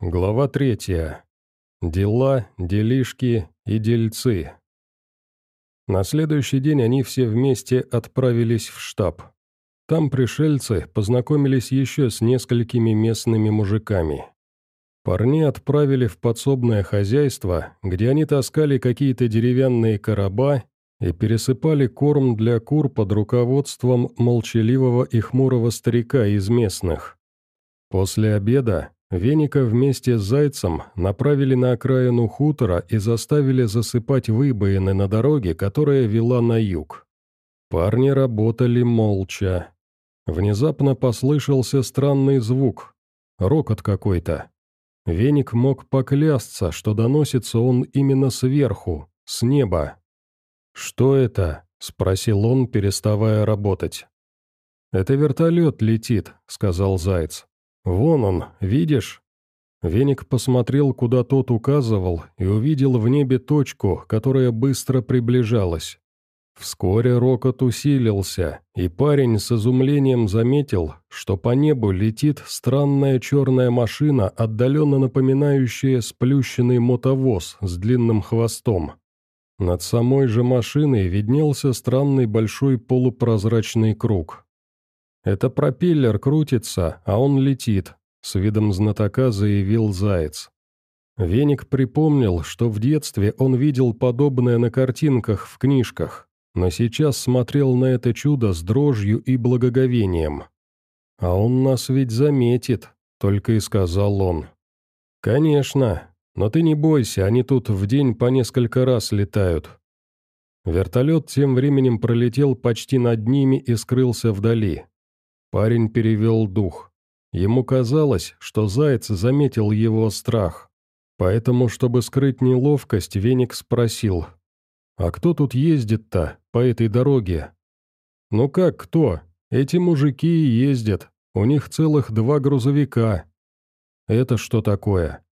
Глава третья. Дела, делишки и дельцы. На следующий день они все вместе отправились в штаб. Там пришельцы познакомились еще с несколькими местными мужиками. Парни отправили в подсобное хозяйство, где они таскали какие-то деревянные короба и пересыпали корм для кур под руководством молчаливого и хмурого старика из местных. После обеда Веника вместе с Зайцем направили на окраину хутора и заставили засыпать выбоины на дороге, которая вела на юг. Парни работали молча. Внезапно послышался странный звук. Рокот какой-то. Веник мог поклясться, что доносится он именно сверху, с неба. «Что это?» — спросил он, переставая работать. «Это вертолет летит», — сказал Заяц. «Вон он, видишь?» Веник посмотрел, куда тот указывал, и увидел в небе точку, которая быстро приближалась. Вскоре рокот усилился, и парень с изумлением заметил, что по небу летит странная черная машина, отдаленно напоминающая сплющенный мотовоз с длинным хвостом. Над самой же машиной виднелся странный большой полупрозрачный круг. «Это пропеллер крутится, а он летит», — с видом знатока заявил Заяц. Веник припомнил, что в детстве он видел подобное на картинках в книжках, но сейчас смотрел на это чудо с дрожью и благоговением. «А он нас ведь заметит», — только и сказал он. «Конечно, но ты не бойся, они тут в день по несколько раз летают». Вертолет тем временем пролетел почти над ними и скрылся вдали. Парень перевел дух. Ему казалось, что заяц заметил его страх. Поэтому, чтобы скрыть неловкость, Веник спросил, «А кто тут ездит-то по этой дороге?» «Ну как кто? Эти мужики и ездят. У них целых два грузовика». «Это что такое?»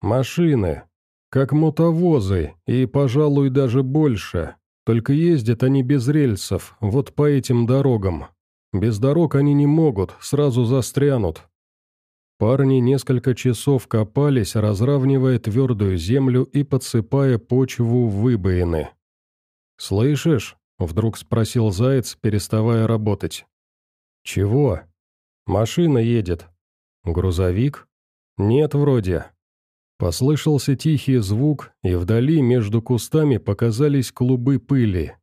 «Машины. Как мотовозы, и, пожалуй, даже больше. Только ездят они без рельсов, вот по этим дорогам. Без дорог они не могут, сразу застрянут. Парни несколько часов копались, разравнивая твердую землю и подсыпая почву в выбоины. «Слышишь?» — вдруг спросил Заяц, переставая работать. «Чего?» «Машина едет». «Грузовик?» «Нет, вроде». Послышался тихий звук, и вдали между кустами показались клубы пыли.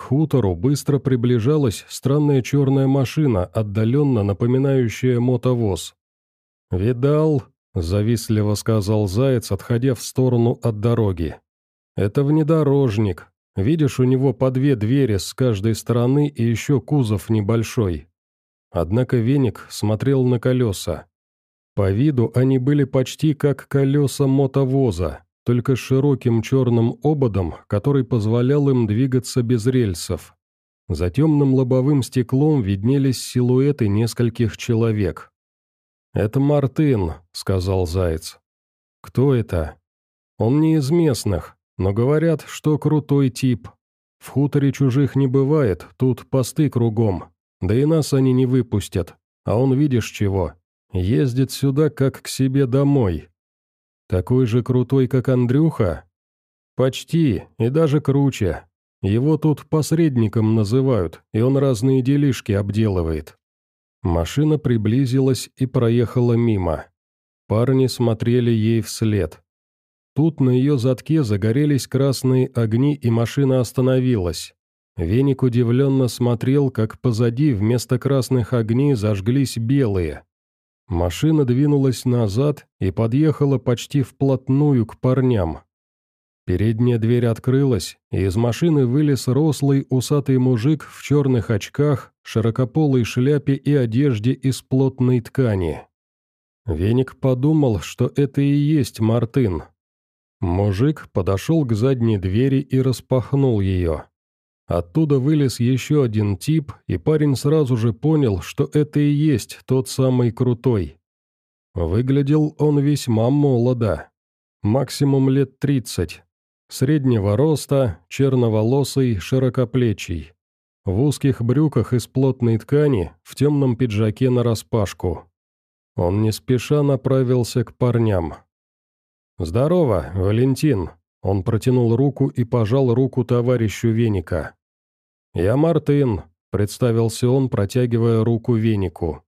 К хутору быстро приближалась странная черная машина, отдаленно напоминающая мотовоз. «Видал?» – завистливо сказал Заяц, отходя в сторону от дороги. «Это внедорожник. Видишь, у него по две двери с каждой стороны и еще кузов небольшой». Однако веник смотрел на колеса. По виду они были почти как колеса мотовоза, только с широким черным ободом, который позволял им двигаться без рельсов. За темным лобовым стеклом виднелись силуэты нескольких человек. «Это Мартын», — сказал Заяц. «Кто это?» «Он не из местных, но говорят, что крутой тип. В хуторе чужих не бывает, тут посты кругом. Да и нас они не выпустят. А он видишь чего? Ездит сюда, как к себе домой. Такой же крутой, как Андрюха? Почти, и даже круче. Его тут посредником называют, и он разные делишки обделывает. Машина приблизилась и проехала мимо. Парни смотрели ей вслед. Тут на ее задке загорелись красные огни, и машина остановилась. Веник удивленно смотрел, как позади вместо красных огней зажглись белые. Машина двинулась назад и подъехала почти вплотную к парням. Передняя дверь открылась, и из машины вылез рослый усатый мужик в черных очках, широкополой шляпе и одежде из плотной ткани. Веник подумал, что это и есть Мартын. Мужик подошел к задней двери и распахнул ее. Оттуда вылез еще один тип, и парень сразу же понял, что это и есть тот самый крутой. Выглядел он весьма молодо. Максимум лет тридцать. Среднего роста, черноволосый, широкоплечий. В узких брюках из плотной ткани, в темном пиджаке нараспашку. Он не спеша направился к парням. «Здорово, Валентин!» Он протянул руку и пожал руку товарищу Веника. «Я Мартын», — представился он, протягивая руку Венику.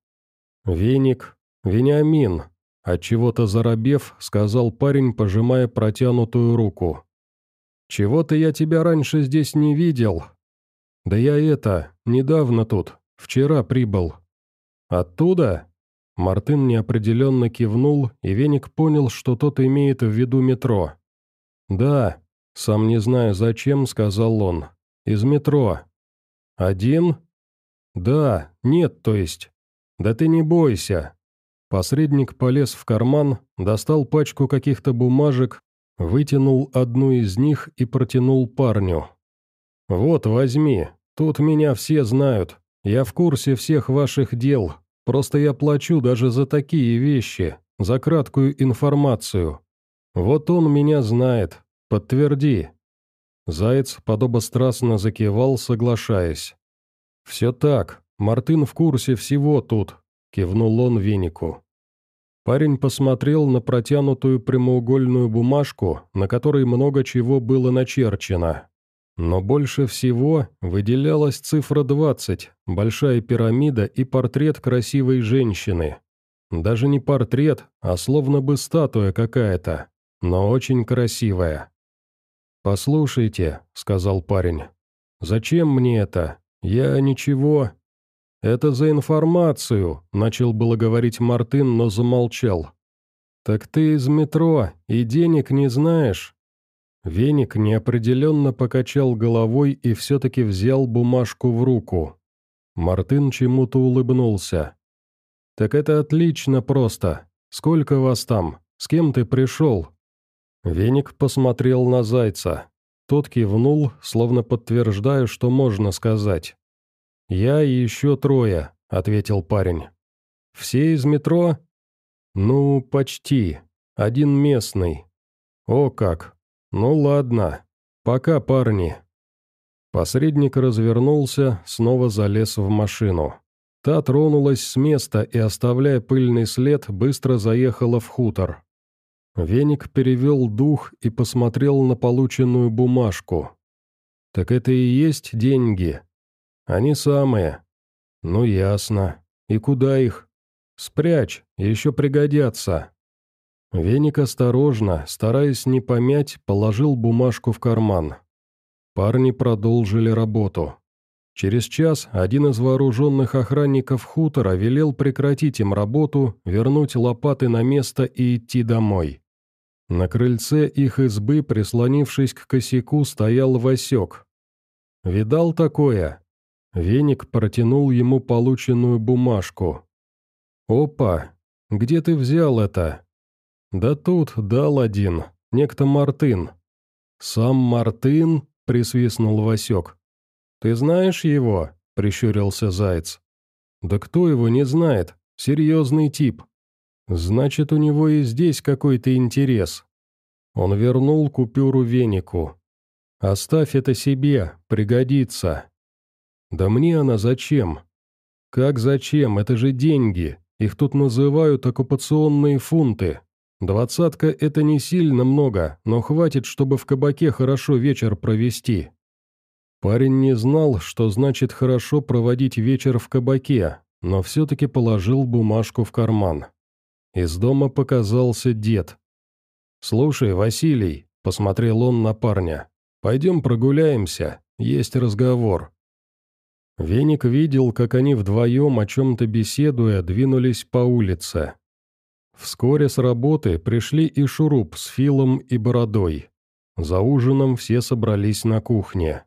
«Веник, Вениамин», — отчего-то заробев, сказал парень, пожимая протянутую руку. «Чего-то я тебя раньше здесь не видел». «Да я это, недавно тут, вчера прибыл». «Оттуда?» Мартын неопределенно кивнул, и Веник понял, что тот имеет в виду метро. «Да», сам не знаю зачем, сказал он. «Из метро». «Один?» «Да, нет, то есть». «Да ты не бойся». Посредник полез в карман, достал пачку каких-то бумажек, вытянул одну из них и протянул парню. «Вот, возьми, тут меня все знают, я в курсе всех ваших дел, Просто я плачу даже за такие вещи, за краткую информацию. Вот он меня знает, подтверди». Заяц подобострастно закивал, соглашаясь. «Все так, Мартын в курсе всего тут», — кивнул он венику. Парень посмотрел на протянутую прямоугольную бумажку, на которой много чего было начерчено. Но больше всего выделялась цифра 20, большая пирамида и портрет красивой женщины. Даже не портрет, а словно бы статуя какая-то, но очень красивая. «Послушайте», — сказал парень, — «зачем мне это? Я ничего...» «Это за информацию», — начал было говорить Мартын, но замолчал. «Так ты из метро и денег не знаешь?» Веник неопределенно покачал головой и все-таки взял бумажку в руку. Мартын чему-то улыбнулся. «Так это отлично просто. Сколько вас там? С кем ты пришел?» Веник посмотрел на Зайца. Тот кивнул, словно подтверждая, что можно сказать. «Я и еще трое», — ответил парень. «Все из метро?» «Ну, почти. Один местный». «О как! «Ну ладно. Пока, парни». Посредник развернулся, снова залез в машину. Та тронулась с места и, оставляя пыльный след, быстро заехала в хутор. Веник перевел дух и посмотрел на полученную бумажку. «Так это и есть деньги?» «Они самые». «Ну, ясно. И куда их?» «Спрячь, еще пригодятся». Веник осторожно, стараясь не помять, положил бумажку в карман. Парни продолжили работу. Через час один из вооруженных охранников хутора велел прекратить им работу, вернуть лопаты на место и идти домой. На крыльце их избы, прислонившись к косяку, стоял Васек. «Видал такое?» Веник протянул ему полученную бумажку. «Опа! Где ты взял это?» «Да тут дал один, некто Мартын». «Сам Мартын?» — присвистнул Васек. «Ты знаешь его?» — прищурился Заяц. «Да кто его не знает? Серьезный тип. Значит, у него и здесь какой-то интерес». Он вернул купюру венику. «Оставь это себе, пригодится». «Да мне она зачем?» «Как зачем? Это же деньги. Их тут называют оккупационные фунты. Двадцатка – это не сильно много, но хватит, чтобы в кабаке хорошо вечер провести. Парень не знал, что значит хорошо проводить вечер в кабаке, но все-таки положил бумажку в карман. Из дома показался дед. «Слушай, Василий», – посмотрел он на парня, – «пойдем прогуляемся, есть разговор». Веник видел, как они вдвоем, о чем-то беседуя, двинулись по улице. Вскоре с работы пришли и Шуруп с Филом и Бородой. За ужином все собрались на кухне.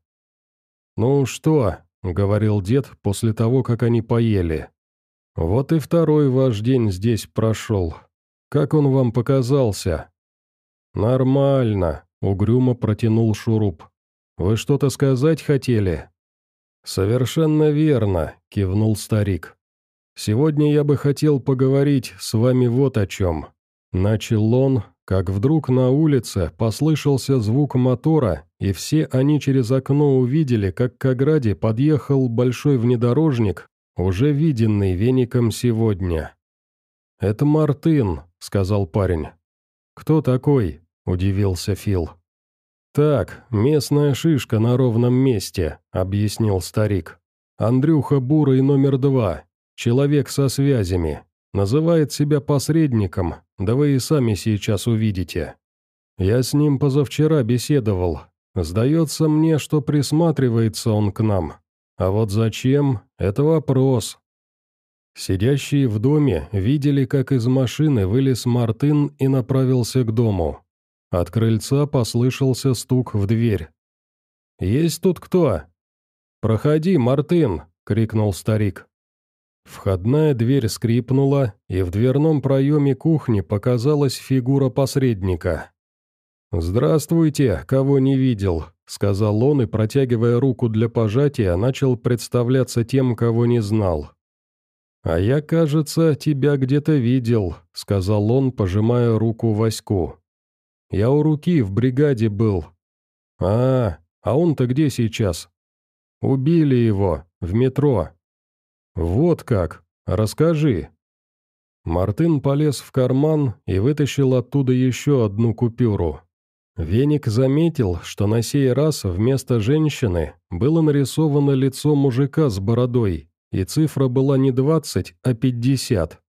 «Ну что?» — говорил дед после того, как они поели. «Вот и второй ваш день здесь прошел. Как он вам показался?» «Нормально», — угрюмо протянул Шуруп. «Вы что-то сказать хотели?» «Совершенно верно», — кивнул старик. «Сегодня я бы хотел поговорить с вами вот о чем». Начал он, как вдруг на улице послышался звук мотора, и все они через окно увидели, как к ограде подъехал большой внедорожник, уже виденный веником сегодня. «Это Мартын», — сказал парень. «Кто такой?» — удивился Фил. «Так, местная шишка на ровном месте», — объяснил старик. «Андрюха Бурый номер два, человек со связями. Называет себя посредником, да вы и сами сейчас увидите. Я с ним позавчера беседовал. Сдается мне, что присматривается он к нам. А вот зачем – это вопрос. Сидящие в доме видели, как из машины вылез Мартын и направился к дому. От крыльца послышался стук в дверь. «Есть тут кто?» «Проходи, Мартын!» — крикнул старик. Входная дверь скрипнула, и в дверном проеме кухни показалась фигура посредника. «Здравствуйте, кого не видел», — сказал он и, протягивая руку для пожатия, начал представляться тем, кого не знал. «А я, кажется, тебя где-то видел», — сказал он, пожимая руку Ваську. «Я у руки в бригаде был». «А, а он-то где сейчас?» «Убили его, в метро». «Вот как? Расскажи». Мартын полез в карман и вытащил оттуда еще одну купюру. Веник заметил, что на сей раз вместо женщины было нарисовано лицо мужика с бородой, и цифра была не 20, а 50.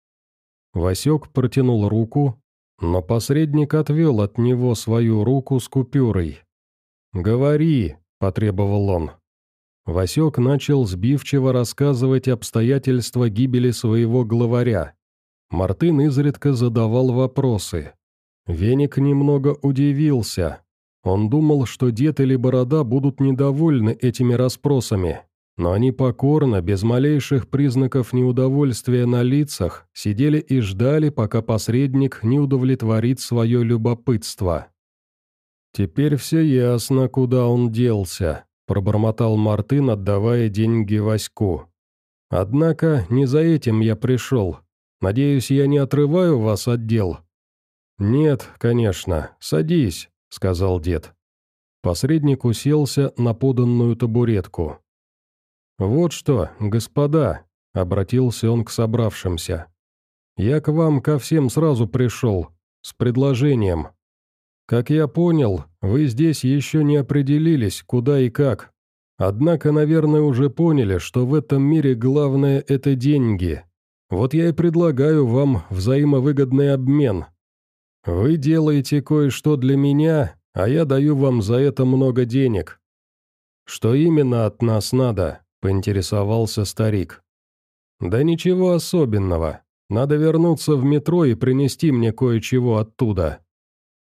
Васек протянул руку, но посредник отвел от него свою руку с купюрой. «Говори», — потребовал он. Васек начал сбивчиво рассказывать обстоятельства гибели своего главаря. Мартын изредка задавал вопросы. Веник немного удивился. Он думал, что дед или борода будут недовольны этими расспросами, но они покорно, без малейших признаков неудовольствия на лицах, сидели и ждали, пока посредник не удовлетворит свое любопытство. «Теперь все ясно, куда он делся», — пробормотал Мартын, отдавая деньги Ваську. «Однако не за этим я пришел. Надеюсь, я не отрываю вас от дел?» «Нет, конечно. Садись», — сказал дед. Посредник уселся на поданную табуретку. «Вот что, господа», — обратился он к собравшимся. «Я к вам ко всем сразу пришел, с предложением. Как я понял, вы здесь еще не определились, куда и как. Однако, наверное, уже поняли, что в этом мире главное – это деньги. Вот я и предлагаю вам взаимовыгодный обмен. Вы делаете кое-что для меня, а я даю вам за это много денег. Что именно от нас надо?» – поинтересовался старик. «Да ничего особенного. Надо вернуться в метро и принести мне кое-чего оттуда».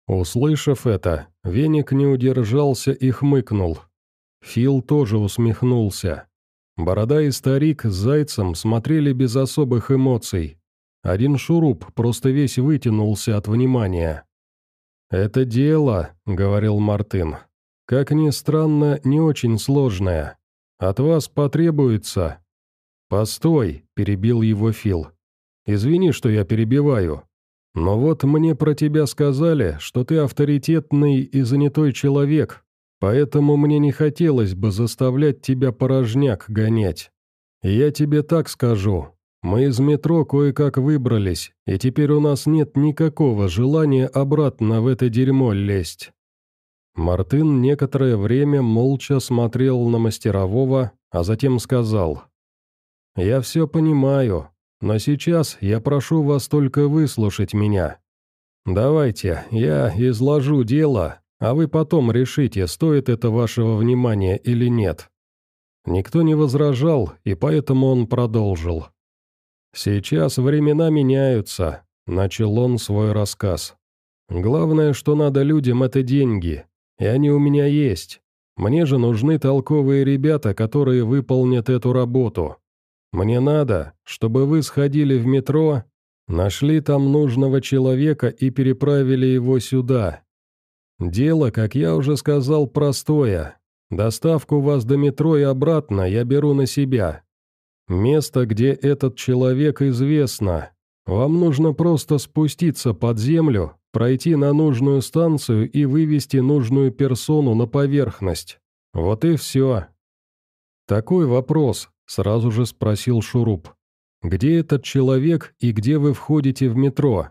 Услышав это, Веник не удержался и хмыкнул. Фил тоже усмехнулся. Борода и старик с зайцем смотрели без особых эмоций. Один шуруп просто весь вытянулся от внимания. «Это дело», — говорил Мартын, — «как ни странно, не очень сложное. От вас потребуется...» «Постой», — перебил его Фил. «Извини, что я перебиваю. Но вот мне про тебя сказали, что ты авторитетный и занятой человек, поэтому мне не хотелось бы заставлять тебя порожняк гонять. я тебе так скажу, мы из метро кое-как выбрались, и теперь у нас нет никакого желания обратно в это дерьмо лезть». Мартын некоторое время молча смотрел на мастерового, а затем сказал. «Я все понимаю, но сейчас я прошу вас только выслушать меня. Давайте, я изложу дело, а вы потом решите, стоит это вашего внимания или нет». Никто не возражал, и поэтому он продолжил. «Сейчас времена меняются», — начал он свой рассказ. «Главное, что надо людям, это деньги, и они у меня есть. Мне же нужны толковые ребята, которые выполнят эту работу. Мне надо, чтобы вы сходили в метро, нашли там нужного человека и переправили его сюда. Дело, как я уже сказал, простое. Доставку вас до метро и обратно я беру на себя. Место, где этот человек, известно. Вам нужно просто спуститься под землю, пройти на нужную станцию и вывести нужную персону на поверхность. Вот и все. Такой вопрос, сразу же спросил Шуруп. где этот человек и где вы входите в метро.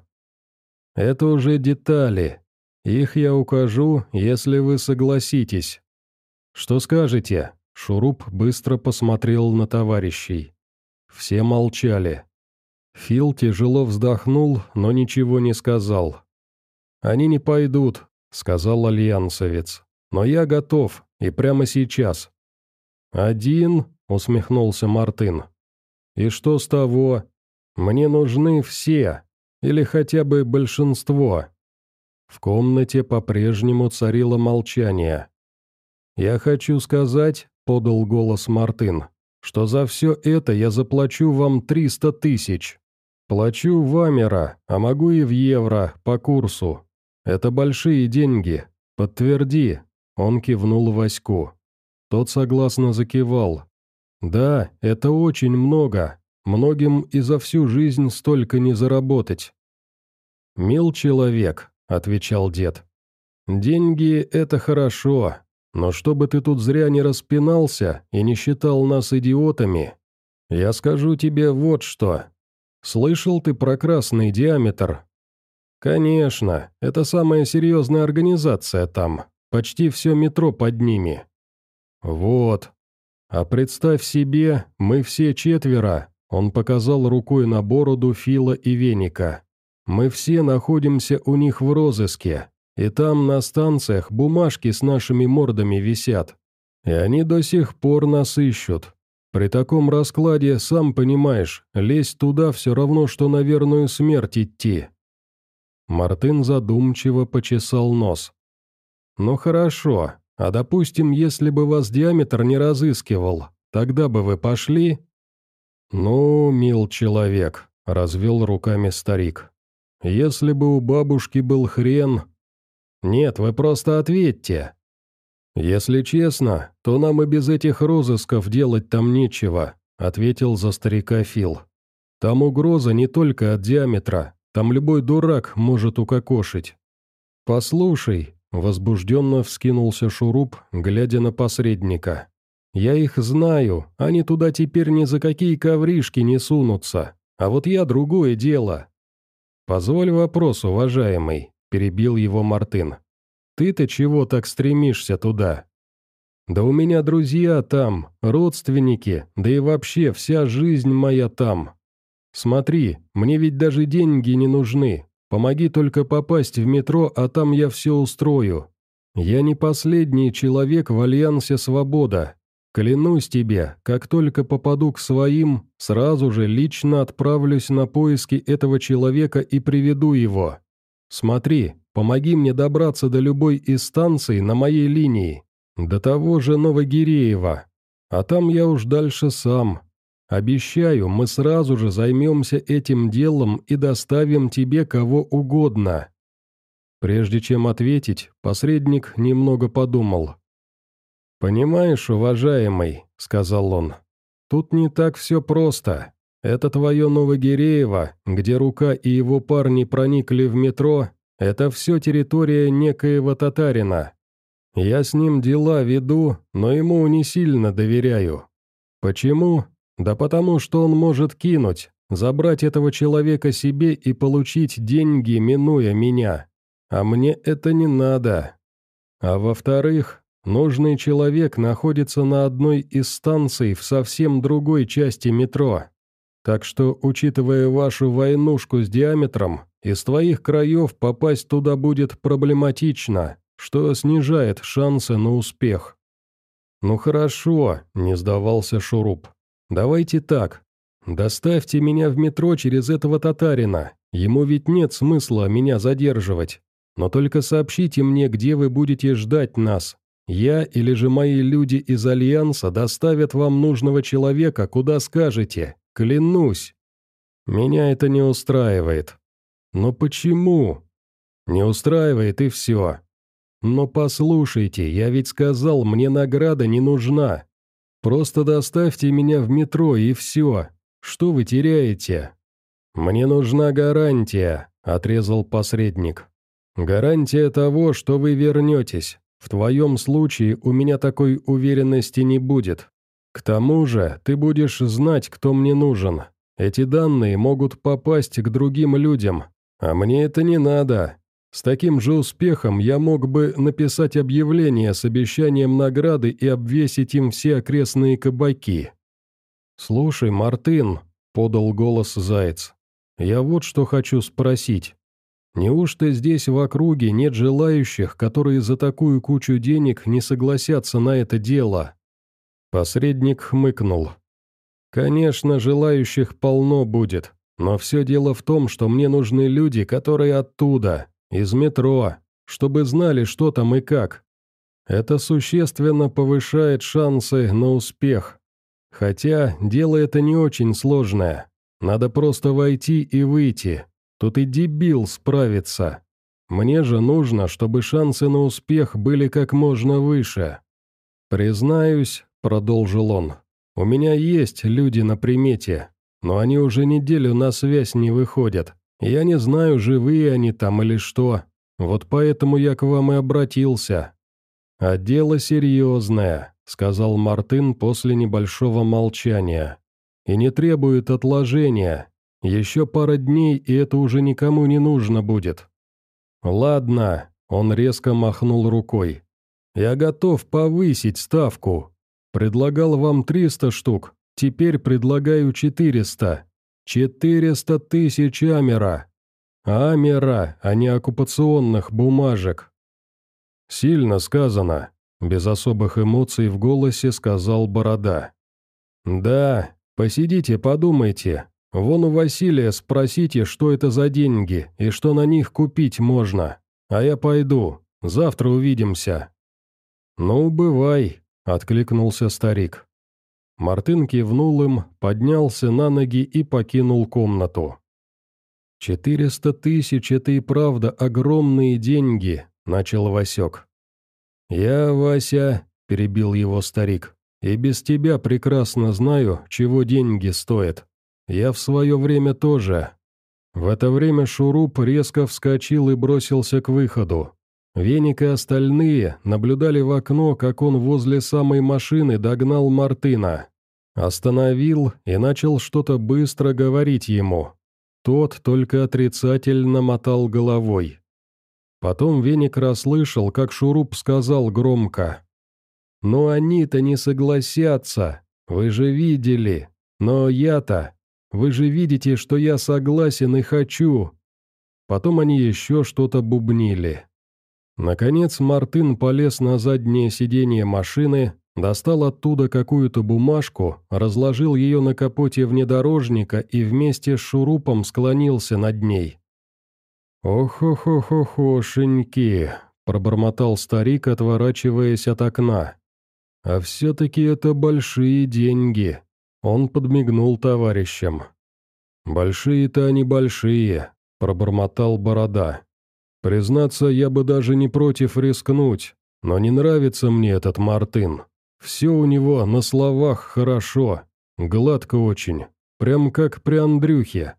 Это уже детали. Их я укажу, если вы согласитесь. Что скажете?» Шуруп быстро посмотрел на товарищей. Все молчали. Фил тяжело вздохнул, но ничего не сказал. «Они не пойдут», — сказал альянсовец. «Но я готов, и прямо сейчас». «Один?» — усмехнулся Мартын. «И что с того? Мне нужны все, или хотя бы большинство». В комнате по-прежнему царило молчание. «Я хочу сказать», — подал голос Мартын, «что за все это я заплачу вам триста тысяч. Плачу в Амера, а могу и в евро, по курсу. Это большие деньги. Подтверди». Он кивнул Ваську. Тот согласно закивал. «Да, это очень много. Многим и за всю жизнь столько не заработать». «Мил человек», — отвечал дед. «Деньги — это хорошо, но чтобы ты тут зря не распинался и не считал нас идиотами, я скажу тебе вот что. Слышал ты про красный диаметр? Конечно, это самая серьезная организация там, почти все метро под ними. Вот. А представь себе, мы все четверо, он показал рукой на бороду Фила и Веника. Мы все находимся у них в розыске, и там на станциях бумажки с нашими мордами висят. И они до сих пор нас ищут. При таком раскладе, сам понимаешь, лезть туда все равно, что на верную смерть идти». Мартын задумчиво почесал нос. «Ну хорошо, а допустим, если бы вас диаметр не разыскивал, тогда бы вы пошли?» «Ну, мил человек», — развел руками старик. «Если бы у бабушки был хрен, «Нет, вы просто ответьте». «Если честно, то нам и без этих розысков делать там нечего», ответил за старика Фил. «Там угроза не только от диаметра, там любой дурак может укокошить». «Послушай», — возбужденно вскинулся Шуруп, глядя на посредника. «Я их знаю, они туда теперь ни за какие ковришки не сунутся, а вот я другое дело». «Позволь вопрос, уважаемый. — перебил его Мартын. «Ты-то чего так стремишься туда?» «Да у меня друзья там, родственники, да и вообще вся жизнь моя там. Смотри, мне ведь даже деньги не нужны. Помоги только попасть в метро, а там я все устрою. Я не последний человек в Альянсе Свобода. Клянусь тебе, как только попаду к своим, сразу же лично отправлюсь на поиски этого человека и приведу его. Смотри, помоги мне добраться до любой из станций на моей линии, до того же Новогиреева, а там я уж дальше сам. Обещаю, мы сразу же займемся этим делом и доставим тебе кого угодно». Прежде чем ответить, посредник немного подумал. «Понимаешь, уважаемый», — сказал он, — «тут не так все просто. Это твое Новогиреево, где Рука и его парни проникли в метро, это все территория некоего татарина. Я с ним дела веду, но ему не сильно доверяю. Почему? Да потому что он может кинуть, забрать этого человека себе и получить деньги, минуя меня. А мне это не надо. А во-вторых, нужный человек находится на одной из станций в совсем другой части метро. Так что, учитывая вашу войнушку с диаметром, из твоих краев попасть туда будет проблематично, что снижает шансы на успех». «Ну хорошо», — не сдавался Шуруп. «Давайте так. Доставьте меня в метро через этого татарина. Ему ведь нет смысла меня задерживать. Но только сообщите мне, где вы будете ждать нас. Я или же мои люди из Альянса доставят вам нужного человека, куда скажете. Клянусь. Меня это не устраивает. Но почему? Не устраивает и все. Но послушайте, я ведь сказал, мне награда не нужна. Просто доставьте меня в метро и все. Что вы теряете? Мне нужна гарантия, отрезал посредник. Гарантия того, что вы вернетесь. В твоем случае у меня такой уверенности не будет. К тому же ты будешь знать, кто мне нужен, Эти данные могут попасть к другим людям, а мне это не надо. С таким же успехом я мог бы написать объявление с обещанием награды и обвесить им все окрестные кабаки. «Слушай, Мартын», — подал голос Заяц, — «я вот что хочу спросить. Неужто здесь в округе нет желающих, которые за такую кучу денег не согласятся на это дело?» Посредник хмыкнул. «Конечно, желающих полно будет, но все дело в том, что мне нужны люди, которые оттуда, из метро, чтобы знали, что там и как. Это существенно повышает шансы на успех. Хотя дело это не очень сложное. Надо просто войти и выйти. Тут и дебил справится. Мне же нужно, чтобы шансы на успех были как можно выше. «Признаюсь», — продолжил он, — «у меня есть люди на примете, но они уже неделю на связь не выходят. Я не знаю, живые они там или что. Вот поэтому я к вам и обратился. А дело серьезное, сказал Мартын после небольшого молчания. И не требует отложения. Еще пара дней, и это уже никому не нужно будет. Ладно, он резко махнул рукой. Я готов повысить ставку. Предлагал вам 300 штук, теперь предлагаю 400. Четыреста тысяч амера. Амера, а не оккупационных бумажек. Сильно сказано, без особых эмоций в голосе сказал Борода. Да, посидите, подумайте. Вон у Василия спросите, что это за деньги и что на них купить можно. А я пойду, завтра увидимся. Ну, бывай, откликнулся старик. Мартын кивнул им, поднялся на ноги и покинул комнату. «Четыреста тысяч — это и правда огромные деньги», — начал Васек. «Я, Вася», — перебил его старик, — «и без тебя прекрасно знаю, чего деньги стоят. Я в свое время тоже». В это время Шуруп резко вскочил и бросился к выходу. Веник и остальные наблюдали в окно, как он возле самой машины догнал Мартына. Остановил и начал что-то быстро говорить ему. Тот только отрицательно мотал головой. Потом Веник расслышал, как Шуруп сказал громко. «Но они-то не согласятся, вы же видели. Но я-то, вы же видите, что я согласен и хочу». Потом они еще что-то бубнили. Наконец Мартын полез на заднее сиденье машины, достал оттуда какую-то бумажку, разложил ее на капоте внедорожника и вместе с шурупом склонился над ней. «Ох-ох-ох-охошеньки!» – пробормотал старик, отворачиваясь от окна. «А все-таки это большие деньги!» – он подмигнул товарищам. «Большие-то они большие», – пробормотал Борода. Признаться, я бы даже не против рискнуть, но не нравится мне этот Мартын. Все у него на словах хорошо, гладко очень, прям как при Андрюхе.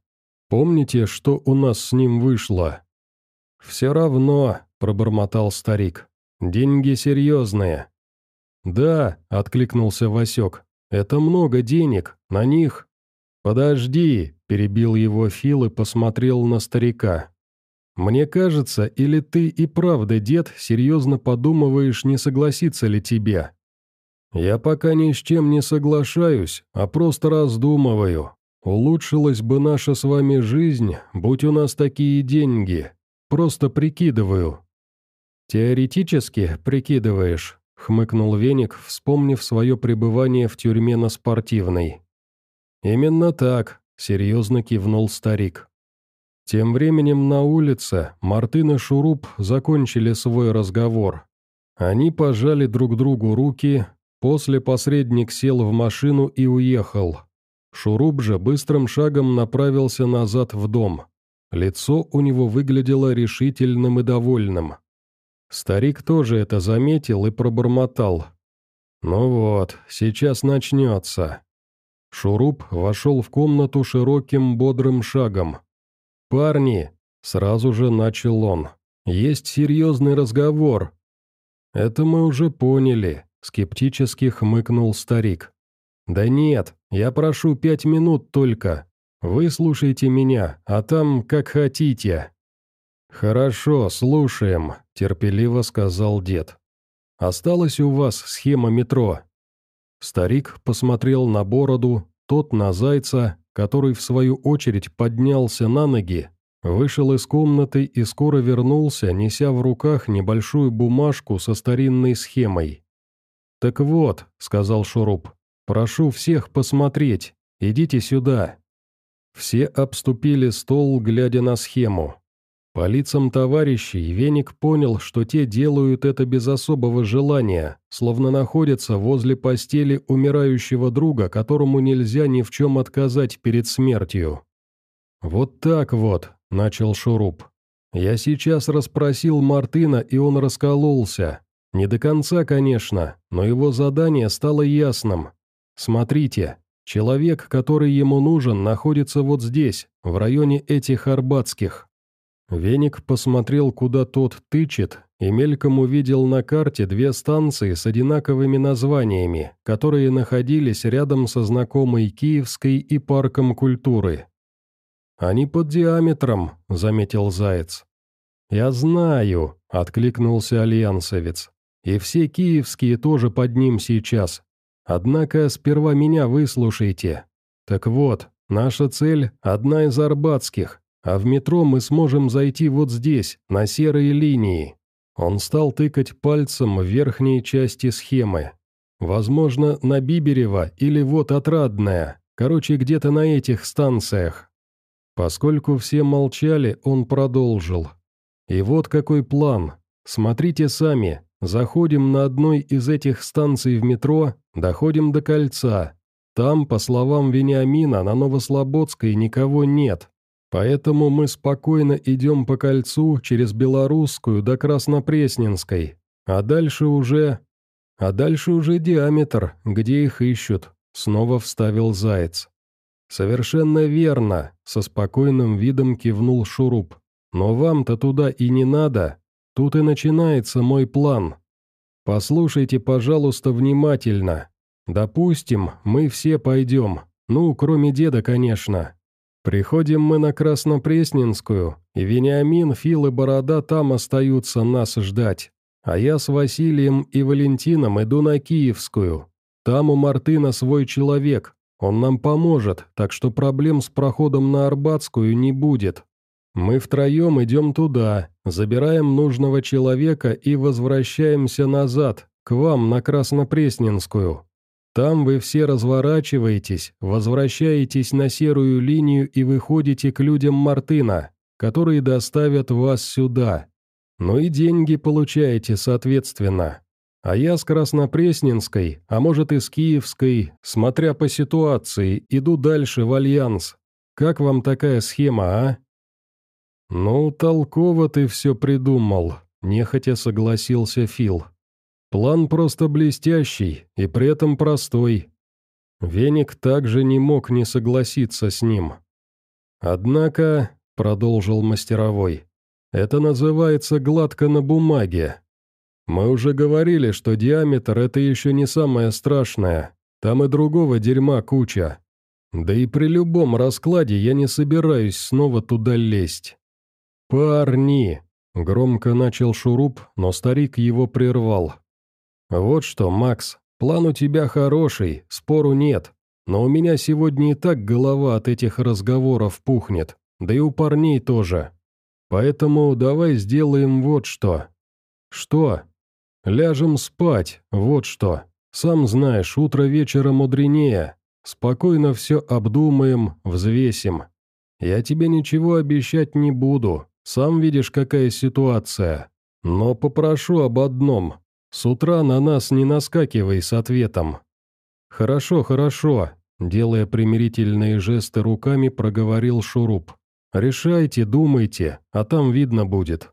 Помните, что у нас с ним вышло?» «Все равно», — пробормотал старик, — «деньги серьезные». «Да», — откликнулся Васек, — «это много денег, на них...» «Подожди», — перебил его Фил и посмотрел на старика. Мне кажется, или ты и правда, дед, серьезно подумываешь, не согласиться ли тебе? Я пока ни с чем не соглашаюсь, а просто раздумываю. Улучшилась бы наша с вами жизнь, будь у нас такие деньги. Просто прикидываю». «Теоретически прикидываешь», — хмыкнул Веник, вспомнив свое пребывание в тюрьме на спортивной. «Именно так», — серьезно кивнул старик. Тем временем на улице Мартын и Шуруп закончили свой разговор. Они пожали друг другу руки, после посредник сел в машину и уехал. Шуруп же быстрым шагом направился назад в дом. Лицо у него выглядело решительным и довольным. Старик тоже это заметил и пробормотал. «Ну вот, сейчас начнется». Шуруп вошел в комнату широким бодрым шагом. «Парни!» — сразу же начал он. «Есть серьезный разговор». «Это мы уже поняли», — скептически хмыкнул старик. «Да нет, я прошу пять минут только. Вы слушайте меня, а там как хотите». «Хорошо, слушаем», — терпеливо сказал дед. «Осталась у вас схема метро?» Старик посмотрел на бороду, тот на зайца, который в свою очередь поднялся на ноги, вышел из комнаты и скоро вернулся, неся в руках небольшую бумажку со старинной схемой. «Так вот», — сказал Шуруп, — «прошу всех посмотреть, идите сюда». Все обступили стол, глядя на схему. По лицам товарищей Веник понял, что те делают это без особого желания, словно находятся возле постели умирающего друга, которому нельзя ни в чем отказать перед смертью. «Вот так вот», — начал Шуруп. «Я сейчас расспросил Мартына, и он раскололся. Не до конца, конечно, но его задание стало ясным. Смотрите, человек, который ему нужен, находится вот здесь, в районе этих Арбатских». Веник посмотрел, куда тот тычет, и мельком увидел на карте две станции с одинаковыми названиями, которые находились рядом со знакомой Киевской и парком культуры. «Они под диаметром», — заметил Заяц. «Я знаю», — откликнулся альянсовец. «И все киевские тоже под ним сейчас. Однако сперва меня выслушайте. Так вот, наша цель — одна из арбатских, а в метро мы сможем зайти вот здесь, на серые линии». Он стал тыкать пальцем в верхней части схемы. Возможно, на Биберево или вот Отрадная, короче, где-то на этих станциях. Поскольку все молчали, он продолжил. И вот какой план. Смотрите сами, заходим на одной из этих станций в метро, доходим до кольца. Там, по словам Вениамина, на Новослободской никого нет. Поэтому мы спокойно идем по кольцу через Белорусскую до Краснопресненской, а дальше уже... А дальше уже диаметр, где их ищут, снова вставил Заяц. «Совершенно верно», — со спокойным видом кивнул Шуруп. «Но вам-то туда и не надо. Тут и начинается мой план. Послушайте, пожалуйста, внимательно. Допустим, мы все пойдем. Ну, кроме деда, конечно. Приходим мы на Краснопресненскую, и Вениамин, Фил и Борода там остаются нас ждать. А я с Василием и Валентином иду на Киевскую. Там у Мартына свой человек, он нам поможет, так что проблем с проходом на Арбатскую не будет. Мы втроем идем туда, забираем нужного человека и возвращаемся назад, к вам на Краснопресненскую. Там вы все разворачиваетесь, возвращаетесь на серую линию и выходите к людям Мартына, которые доставят вас сюда. Ну и деньги получаете соответственно. А я с Краснопресненской, а может и с Киевской, смотря по ситуации, иду дальше в Альянс. Как вам такая схема, а?» «Ну, толково ты все придумал», – нехотя согласился Фил. План просто блестящий и при этом простой. Веник также не мог не согласиться с ним. «Однако», — продолжил мастеровой, — «это называется гладко на бумаге. Мы уже говорили, что диаметр — это еще не самое страшное, там и другого дерьма куча. Да и при любом раскладе я не собираюсь снова туда лезть». «Парни!» — громко начал Шуруп, но старик его прервал. «Вот что, Макс, план у тебя хороший, спору нет, но у меня сегодня и так голова от этих разговоров пухнет, да и у парней тоже. Поэтому давай сделаем вот что». «Что?» «Ляжем спать, вот что. Сам знаешь, утро вечера мудренее. Спокойно все обдумаем, взвесим. Я тебе ничего обещать не буду, сам видишь, какая ситуация. Но попрошу об одном, с утра на нас не наскакивай с ответом». «Хорошо, хорошо», — делая примирительные жесты руками, проговорил Шуруп. «Решайте, думайте, а там видно будет».